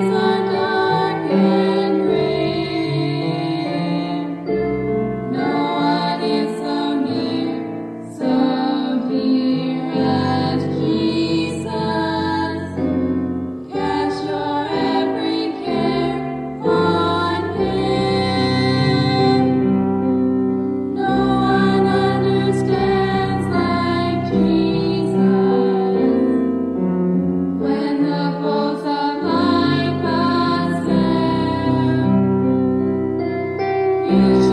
Jesus. Thank you.